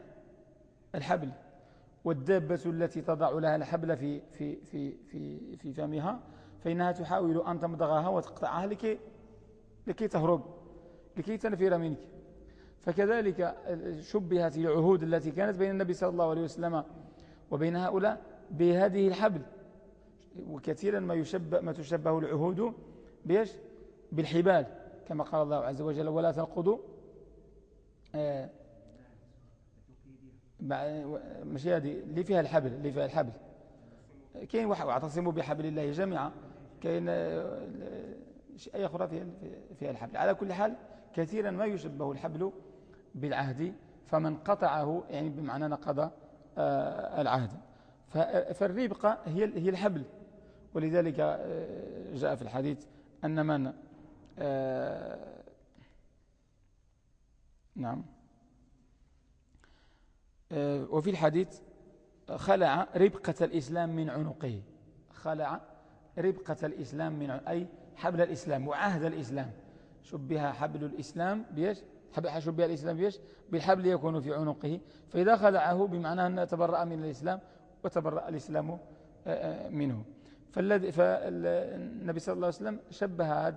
الحبل والدابة التي تضع لها الحبل في, في, في, في, في فمها فإنها تحاول أن تمضغها وتقطعها لكي, لكي تهرب لكي تنفر منك. فكذلك شبهت العهود التي كانت بين النبي صلى الله عليه وسلم وبين هؤلاء بهذه الحبل. وكثيرا ما, يشبه ما تشبه العهود بيش بالحبال كما قال الله عز وجل ولا تنقضوا آه ماشي هذه اللي فيها الحبل اللي فيها الحبل. كاين واحد واعتصموا بحبل الله جميعا. كاين أي أخرى فيها, فيها الحبل. على كل حال كثيرا ما يشبه الحبل بالعهد فمن قطعه يعني بمعنى نقض آه، العهد. فالربقة هي هي الحبل. ولذلك آه، جاء في الحديث أن من آه، نعم. وفي الحديث خلع ربقة الإسلام من عنقه. خلع ربقة الإسلام من أي حبل الإسلام وعهد الإسلام. شبه حبل الإسلام بيش شبه الإسلام بيش بالحبل يكون في عنقه. فإذا خلعه بمعنى أن تبرأ من الإسلام وتبرأ الإسلام آه، آه، منه. فالذي فالنبي صلى الله عليه وسلم شبه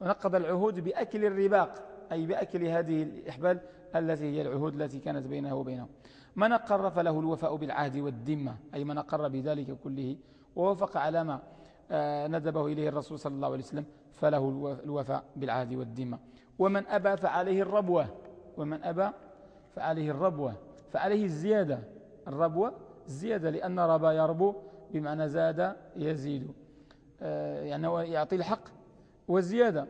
ونقض العهود بأكل الرباق. أي بأكل هذه الإحبال التي هي العهود التي كانت بينه وبينه من أقر فله الوفاء بالعهد والذمة أي من أقر بذلك كله ووافق على ما آه، ندبه إليه الرسول صلى الله عليه وسلم فله الوفاء بالعهد والذمة. ومن أبى فعليه الربوة. ومن أبى فعليه الربوة. فعليه الزيادة. الربوة الزيادة لأن ربا يربو بمعنى زاد يزيد. آه، يعني يعطي الحق والزيادة.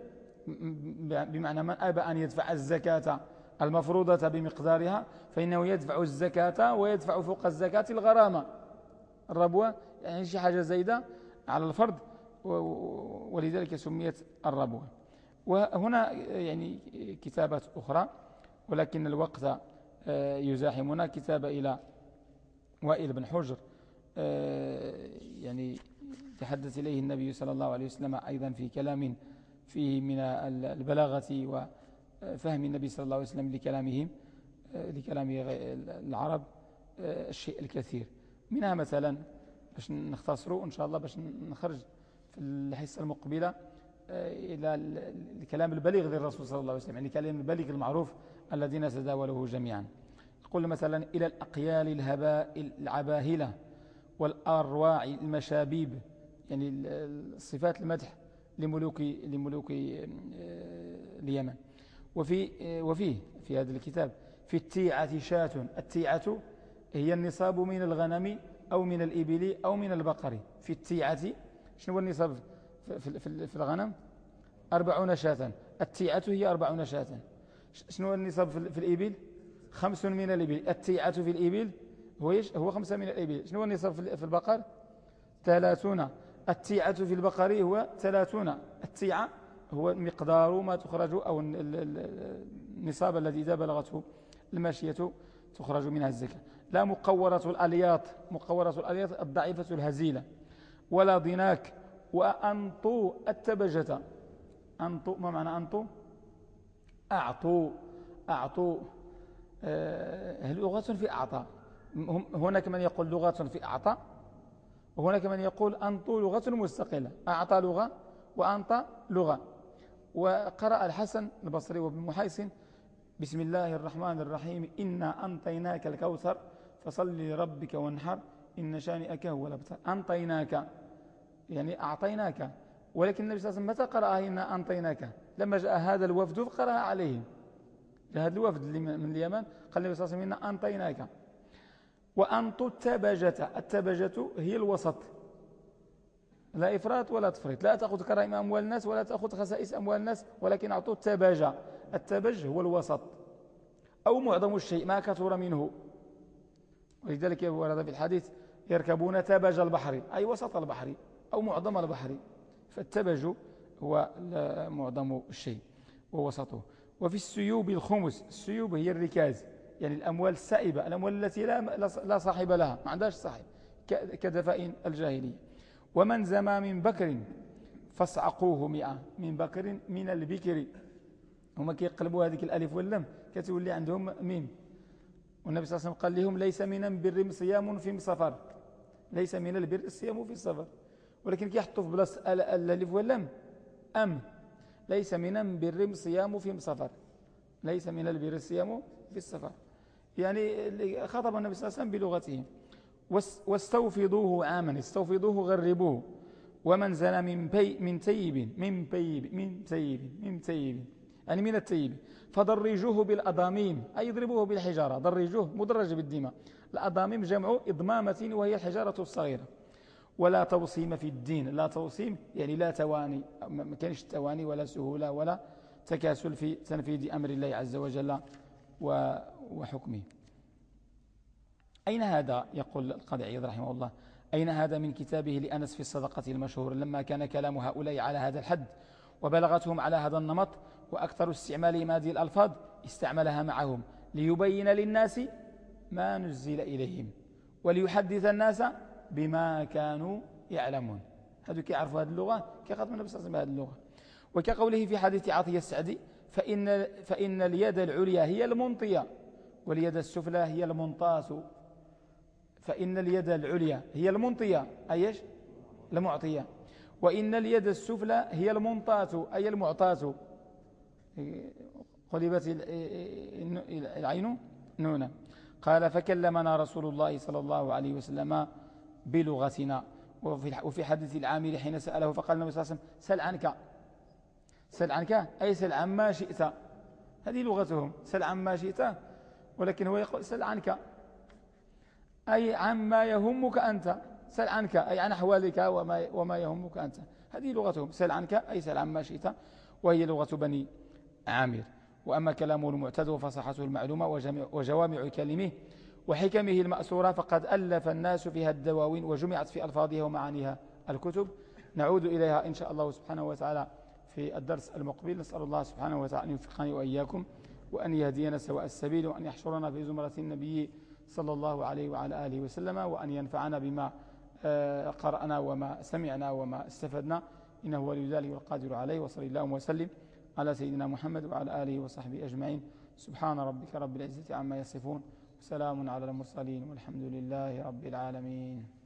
بمعنى من أبى أن يدفع الزكاة المفروضة بمقدارها فإنه يدفع الزكاة ويدفع فوق الزكاة الغرامة. الربوة يعني شي حاجة زايدة على الفرد ولذلك سميت الربوة وهنا يعني كتابات أخرى ولكن الوقت آه، يزاحمنا. كتابة إلى وائل بن حجر يعني تحدث إليه النبي صلى الله عليه وسلم أيضا في كلام فيه من البلاغة وفهم النبي صلى الله عليه وسلم لكلامهم لكلام العرب الشيء الكثير. منها مثلا باش نختصروا إن شاء الله باش نخرج في الحصة المقبلة إلى الكلام البليغ للرسول صلى الله عليه وسلم يعني الكلام البليغ المعروف الذي نتداوله جميعا. يقول مثلا إلى الأقيال الهباء العباهلة والأرواع المشابيب يعني صفات المدح لملوك لملوك آه، اليمن. وفي آه، وفيه في هذا الكتاب في التيعة شاة. التيعة هي النصاب من الغنم أو من الإبل أو من البقر. في التيعة شنو هو النصاب في, في, في الغنم؟ أربعون شاة. التيعة هي أربعون شاة. شنو هو النصاب في الإبل؟ خمس من الإبل. التيعة في الإبل هو هو خمسة من الإبل. شنو هو النصاب في البقر؟ ثلاثون. التيعة في البقر هو ثلاثون. التيعة هو مقدار ما تخرج أو النصاب الذي إذا بلغته الماشية تخرج منها الزكاة. لا مقورة الألياط. مقورة الألياط الضعيفة الهزيلة. ولا ضناك. وأنطو التبجة. أنطو ما معنى أنطو؟ أعطوا أعطوا آه لغة في أعطى؟ هناك من يقول لغة في أعطى؟ وهناك من يقول أنطو لغة مستقلة. أعطى لغة وأنطى لغة. وقرأ الحسن البصري وابن محيسن بسم الله الرحمن الرحيم إنا أنطيناك الكوثر فصل لربك وانحر إن شانئك هو الأبتر. أنطيناك يعني أعطيناك. ولكن النبي صلى الله عليه وسلم متى قرأها إنا أنطيناك؟ لما جاء هذا الوفد قرأها عليهم. هذا الوفد من اليمن قال النبي صلى الله عليه وسلم إنا أنطيناك. وأنطوا التبجة التبجة هي الوسط. لا إفراط ولا تفريط. لا تأخذ كرائم أموال الناس ولا تأخذ خسائس أموال الناس ولكن أعطوا التبجة التبج هو الوسط. أو معظم الشيء ما كثر منه. ولذلك ورد في الحديث يركبون تبج البحر أي وسط البحر أو معظم البحر. فالتبج هو معظم الشيء ووسطه. وفي السيوب الخمس. السيوب هي الركاز. يعني الأموال السائبة الأموال التي لا, لا صاحب لها ما عندهاش صاحب كدفائن الجاهلية. ومن زما من بكر فاصعقوه مئة من بكر من البكر. هما كيقلبوا هذيك الألف واللم كتولي عندهم ميم. والنبي صلى الله عليه وسلم قال لهم ليس من البر صيام في سفر ليس من البر الصيام في السفر. ولكن كيحطوا في بلاصة الألف واللام. أم ليس من البر صيام في سفر ليس من البر الصيام في السفر. يعني خطب النبي صلى الله عليه وسلم بلغتهم واستوفضوه عاما استوفضوه غربوه. ومن زنى من بي من ثيب من بيب من ثيب من ثيب يعني من الثيب. فضرجوه بالأضاميم أي يضربوه بالحجارة. ضرجوه مدرج بالدماء. الأضاميم جمع إضمامة وهي الحجارة الصغيرة. ولا توصيم في الدين. لا توصيم يعني لا تواني ما كانش تواني ولا سهولة ولا تكاسل في تنفيذ أمر الله عز وجل. وحكمه. أين هذا؟ يقول القاضي عياض رحمه الله. أين هذا من كتابه لأنس في الصدقة المشهور لما كان كلام هؤلاء على هذا الحد وبلغتهم على هذا النمط وأكثر استعمال هذه الألفاظ استعملها معهم ليبين للناس ما نزل إليهم وليحدث الناس بما كانوا يعلمون. هذو كيعرفوا هذه اللغة كيخاطب النبي صلى الله عليه وسلم هذه اللغة. وكقوله في حديث عطية السعدي فإن, فإن اليد العليا هي المنطية واليد السفلى هي المنطاة فإن اليد العليا هي المنطية أي إيش؟ المعطية. وإن اليد السفلى هي المنطاة أي المعطاة قلبت العين نونا قال فكلمنا رسول الله صلى الله عليه وسلم بلغتنا. وفي حديث العامل حين سأله فقال النبي صلى الله عليه وسلم سل عنك. سل عنك أي سل عما شئت. هذه لغتهم سل عما شئت ولكن هو يقول سل عنك. أي عما يهمك أنت سل عنك أي عن أحوالك وما, وما يهمك أنت. هذه لغتهم سل عنك أي سل عما شئت وهي لغة بني عامر. وأما كلامه المعتد وفصحته المعلومة وجوامع كلمه وحكمه المأسورة فقد ألف الناس فيها الدواوين وجمعت في ألفاظها ومعانيها الكتب. نعود إليها إن شاء الله سبحانه وتعالى. في الدرس المقبل نسأل الله سبحانه وتعالى أن يوفقني وإياكم وأن يهدينا سواء السبيل وأن يحشرنا في زمرة النبي صلى الله عليه وعلى آله وسلم وأن ينفعنا بما آه، قرأنا وما سمعنا وما استفدنا. إنه ولي ذلك والقادر عليه وصلى الله وسلم على سيدنا محمد وعلى آله وصحبه أجمعين. سبحان ربك رب العزة عما يصفون وسلام على المرسلين والحمد لله رب العالمين.